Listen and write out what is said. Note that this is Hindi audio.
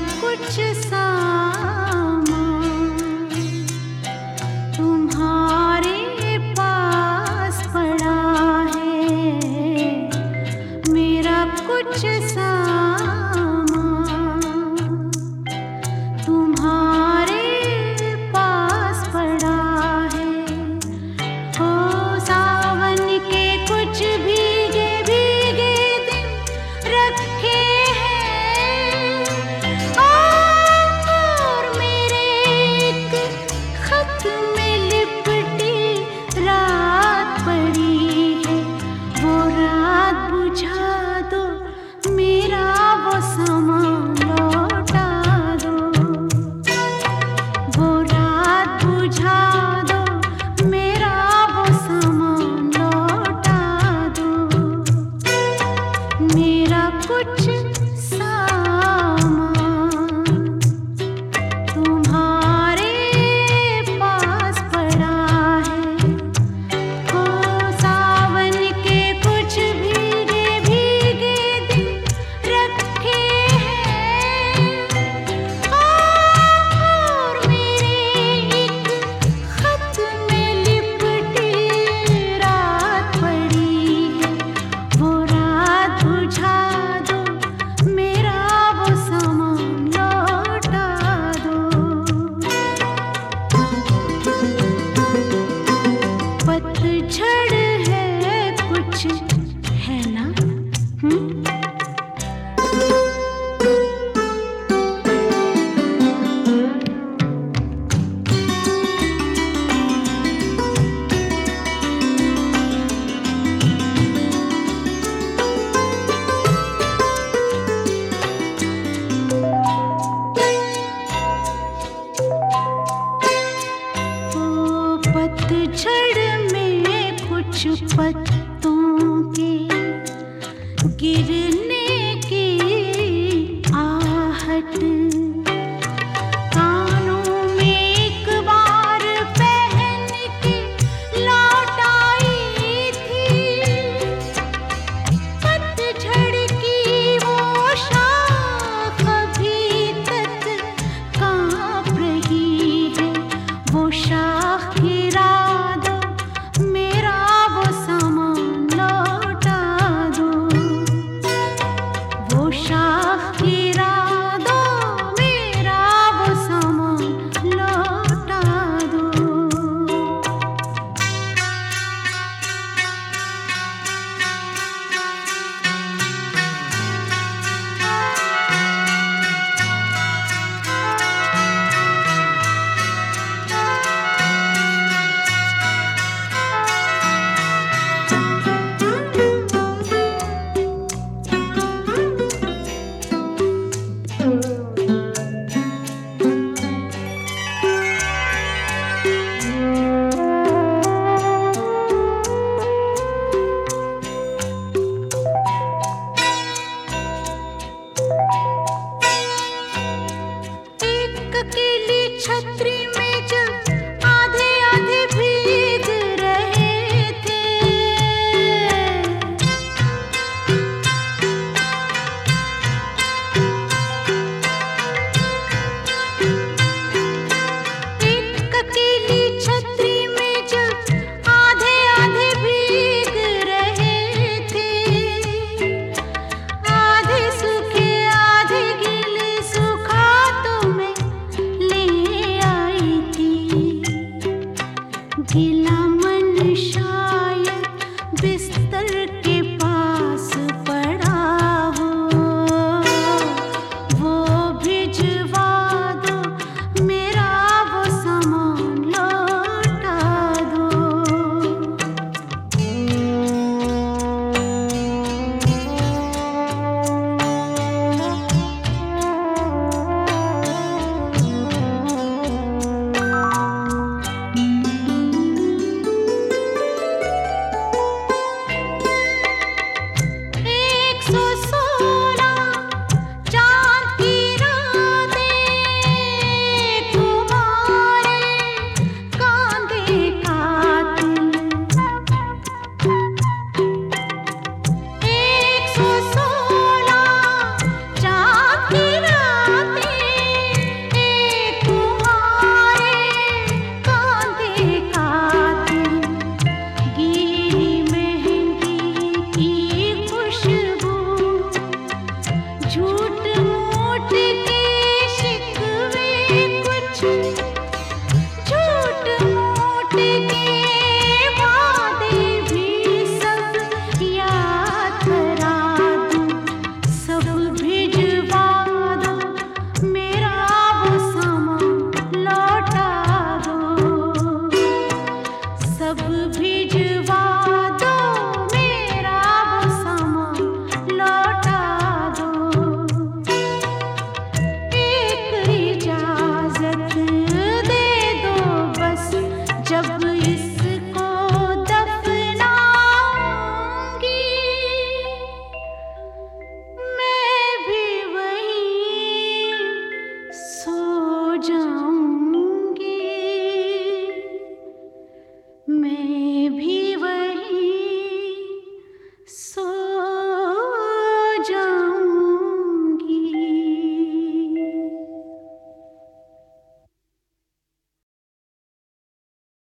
कुछ सा कुछ पत्तों के गिरने